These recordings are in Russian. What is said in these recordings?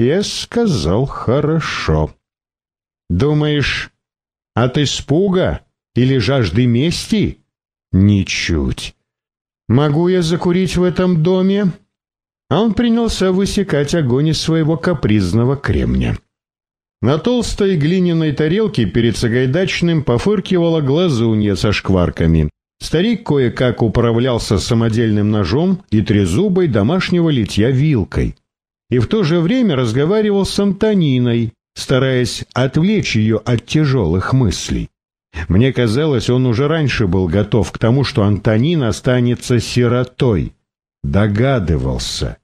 Я сказал «хорошо». Думаешь, от испуга или жажды мести? Ничуть. Могу я закурить в этом доме? А он принялся высекать огонь из своего капризного кремня. На толстой глиняной тарелке перед Сагайдачным пофыркивала глазунья со шкварками. Старик кое-как управлялся самодельным ножом и трезубой домашнего литья вилкой. И в то же время разговаривал с Антониной, стараясь отвлечь ее от тяжелых мыслей. Мне казалось, он уже раньше был готов к тому, что Антонин останется сиротой. Догадывался.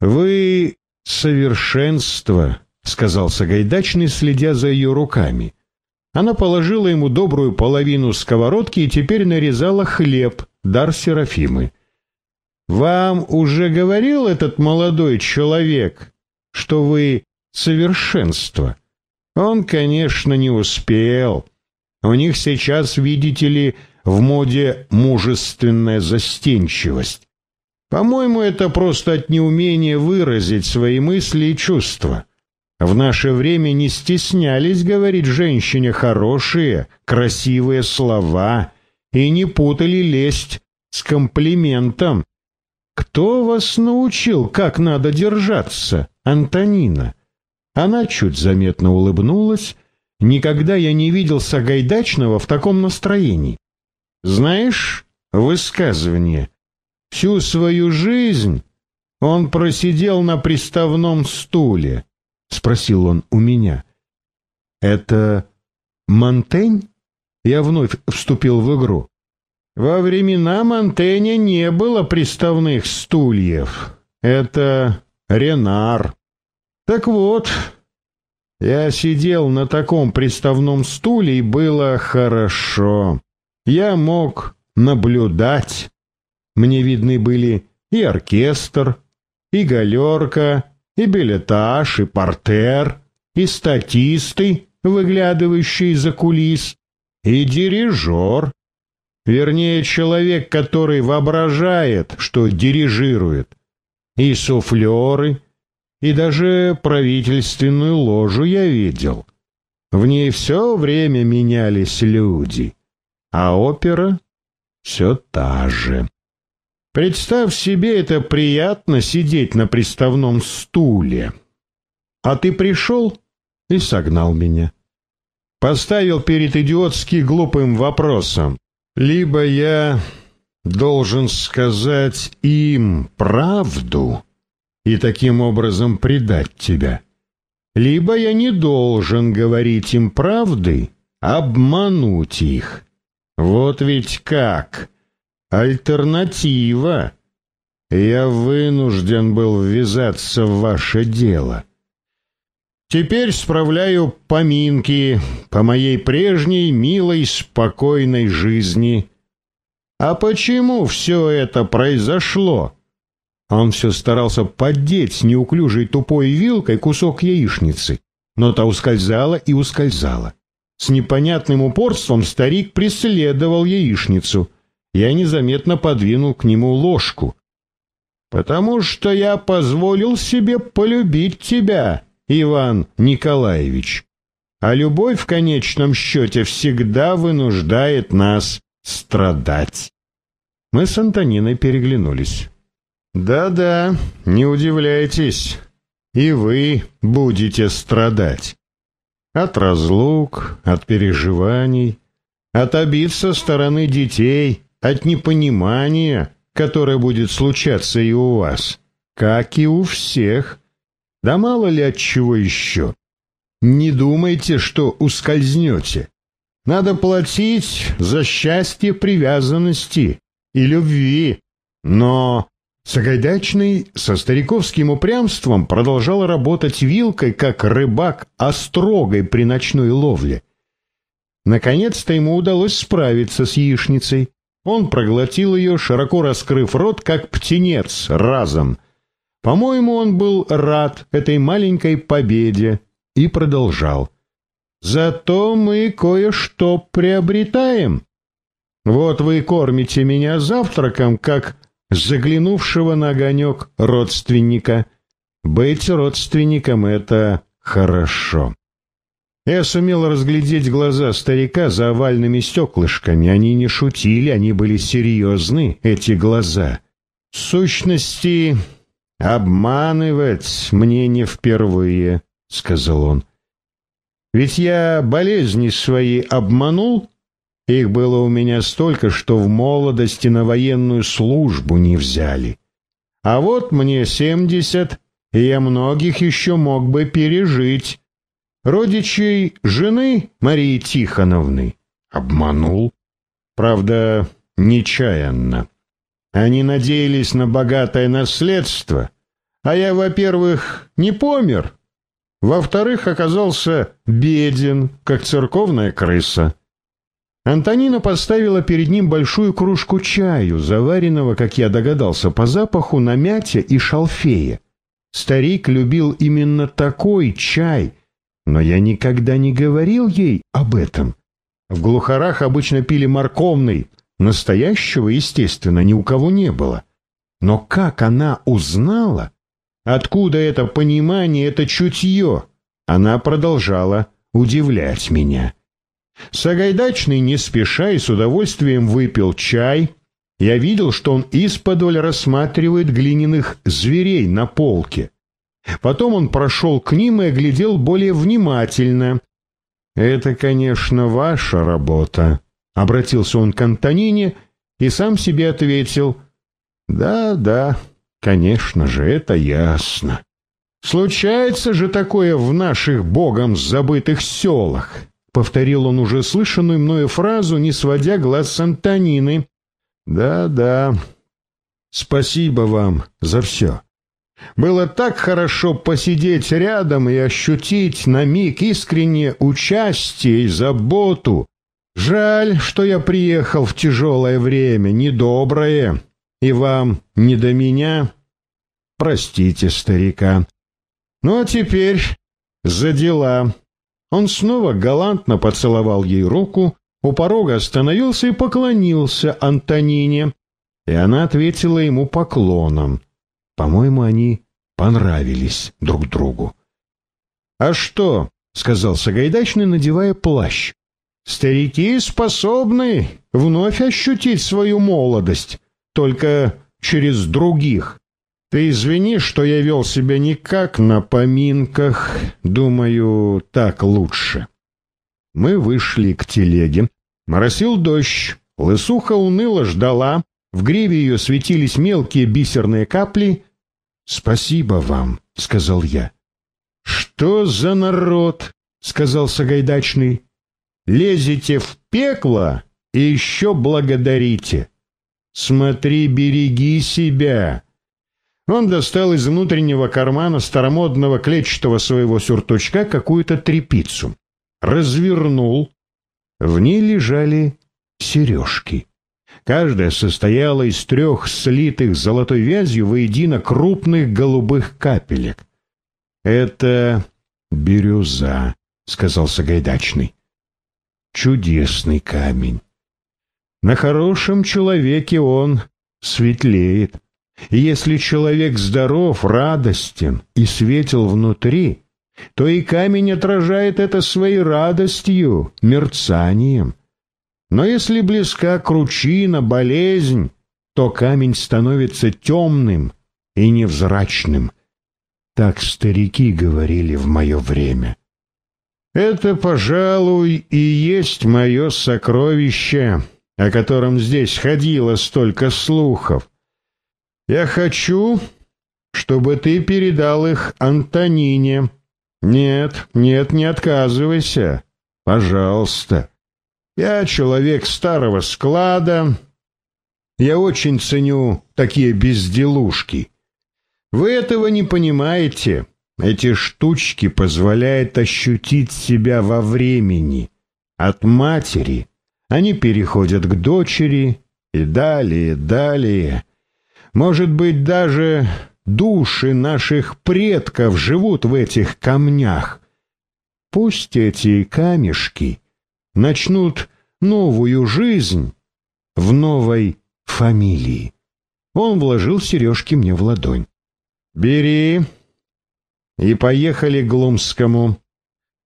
«Вы совершенство», — сказал Сагайдачный, следя за ее руками. Она положила ему добрую половину сковородки и теперь нарезала хлеб, дар Серафимы. «Вам уже говорил этот молодой человек, что вы совершенство?» Он, конечно, не успел. У них сейчас, видите ли, в моде мужественная застенчивость. По-моему, это просто от неумения выразить свои мысли и чувства. В наше время не стеснялись говорить женщине хорошие, красивые слова и не путали лесть с комплиментом. Кто вас научил, как надо держаться, Антонина? Она чуть заметно улыбнулась. Никогда я не видел Сагайдачного в таком настроении. Знаешь, высказывание. Всю свою жизнь он просидел на приставном стуле. — спросил он у меня. «Это Монтень?» Я вновь вступил в игру. «Во времена Монтэня не было приставных стульев. Это Ренар. Так вот, я сидел на таком приставном стуле, и было хорошо. Я мог наблюдать. Мне видны были и оркестр, и галерка, и билетаж, и портер, и статисты, выглядывающие за кулис, и дирижер. Вернее, человек, который воображает, что дирижирует, и суфлеры, и даже правительственную ложу я видел. В ней все время менялись люди, а опера все та же. Представь себе, это приятно сидеть на приставном стуле. А ты пришел и согнал меня. Поставил перед идиотски глупым вопросом. Либо я должен сказать им правду и таким образом предать тебя, либо я не должен говорить им правды, обмануть их. Вот ведь как! альтернатива. Я вынужден был ввязаться в ваше дело. Теперь справляю поминки по моей прежней милой спокойной жизни. А почему все это произошло? Он все старался поддеть неуклюжей тупой вилкой кусок яичницы, но та ускользала и ускользала. С непонятным упорством старик преследовал яичницу — я незаметно подвинул к нему ложку. «Потому что я позволил себе полюбить тебя, Иван Николаевич. А любовь в конечном счете всегда вынуждает нас страдать». Мы с Антониной переглянулись. «Да-да, не удивляйтесь, и вы будете страдать. От разлук, от переживаний, от обид со стороны детей» от непонимания, которое будет случаться и у вас, как и у всех. Да мало ли от чего еще. Не думайте, что ускользнете. Надо платить за счастье привязанности и любви. Но Сагайдачный со стариковским упрямством продолжал работать вилкой, как рыбак острогой при ночной ловле. Наконец-то ему удалось справиться с яичницей. Он проглотил ее, широко раскрыв рот, как птенец, разом. По-моему, он был рад этой маленькой победе и продолжал. «Зато мы кое-что приобретаем. Вот вы кормите меня завтраком, как заглянувшего на огонек родственника. Быть родственником — это хорошо. Я сумел разглядеть глаза старика за овальными стеклышками. Они не шутили, они были серьезны, эти глаза. В сущности, обманывать мне не впервые, — сказал он. Ведь я болезни свои обманул, их было у меня столько, что в молодости на военную службу не взяли. А вот мне семьдесят, и я многих еще мог бы пережить. Родичей жены Марии Тихоновны обманул. Правда, нечаянно. Они надеялись на богатое наследство, а я, во-первых, не помер, во-вторых, оказался беден, как церковная крыса. Антонина поставила перед ним большую кружку чаю, заваренного, как я догадался, по запаху на мяте и шалфее. Старик любил именно такой чай — но я никогда не говорил ей об этом. В глухарах обычно пили морковный, настоящего, естественно, ни у кого не было. Но как она узнала? Откуда это понимание, это чутье? Она продолжала удивлять меня. Сагайдачный не спеша и с удовольствием выпил чай. Я видел, что он исподоль рассматривает глиняных зверей на полке. Потом он прошел к ним и оглядел более внимательно. «Это, конечно, ваша работа», — обратился он к Антонине и сам себе ответил. «Да, да, конечно же, это ясно. Случается же такое в наших богом забытых селах», — повторил он уже слышанную мною фразу, не сводя глаз с Антонины. «Да, да, спасибо вам за все». Было так хорошо посидеть рядом и ощутить на миг искреннее участие и заботу. Жаль, что я приехал в тяжелое время, недоброе, и вам не до меня. Простите старика. Ну а теперь за дела. Он снова галантно поцеловал ей руку, у порога остановился и поклонился Антонине, и она ответила ему поклоном. По-моему, они понравились друг другу. «А что?» — сказал Сагайдачный, надевая плащ. «Старики способны вновь ощутить свою молодость, только через других. Ты извини, что я вел себя не как на поминках, думаю, так лучше». Мы вышли к телеге. Моросил дождь, лысуха уныло ждала, в гриве ее светились мелкие бисерные капли, «Спасибо вам», — сказал я. «Что за народ?» — сказал Сагайдачный. «Лезете в пекло и еще благодарите. Смотри, береги себя». Он достал из внутреннего кармана старомодного клетчатого своего сюртучка какую-то трепицу. Развернул. В ней лежали сережки. Каждая состояла из трех слитых золотой вязью воедино крупных голубых капелек. «Это бирюза», — сказал Сагайдачный. «Чудесный камень. На хорошем человеке он светлеет. И если человек здоров, радостен и светел внутри, то и камень отражает это своей радостью, мерцанием. Но если близка кручина, болезнь, то камень становится темным и невзрачным. Так старики говорили в мое время. Это, пожалуй, и есть мое сокровище, о котором здесь ходило столько слухов. Я хочу, чтобы ты передал их Антонине. Нет, нет, не отказывайся. Пожалуйста. Я человек старого склада. Я очень ценю такие безделушки. Вы этого не понимаете. Эти штучки позволяют ощутить себя во времени. От матери они переходят к дочери и далее, далее. Может быть, даже души наших предков живут в этих камнях. Пусть эти камешки — начнут новую жизнь в новой фамилии. Он вложил сережки мне в ладонь. «Бери, и поехали к Глумскому.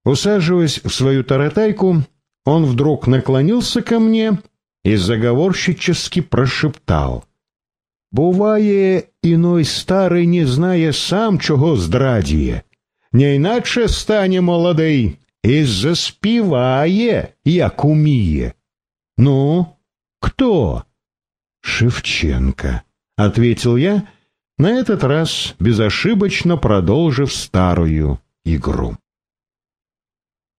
Усаживаясь в свою таратайку, он вдруг наклонился ко мне и заговорщически прошептал. «Буває, іной старий не знає сам, чого здрадіє, не іначе стане молодий і заспіває, як уміє. Ну, кто?» «Шевченко», — ответил я, на этот раз безошибочно продолжив старую игру.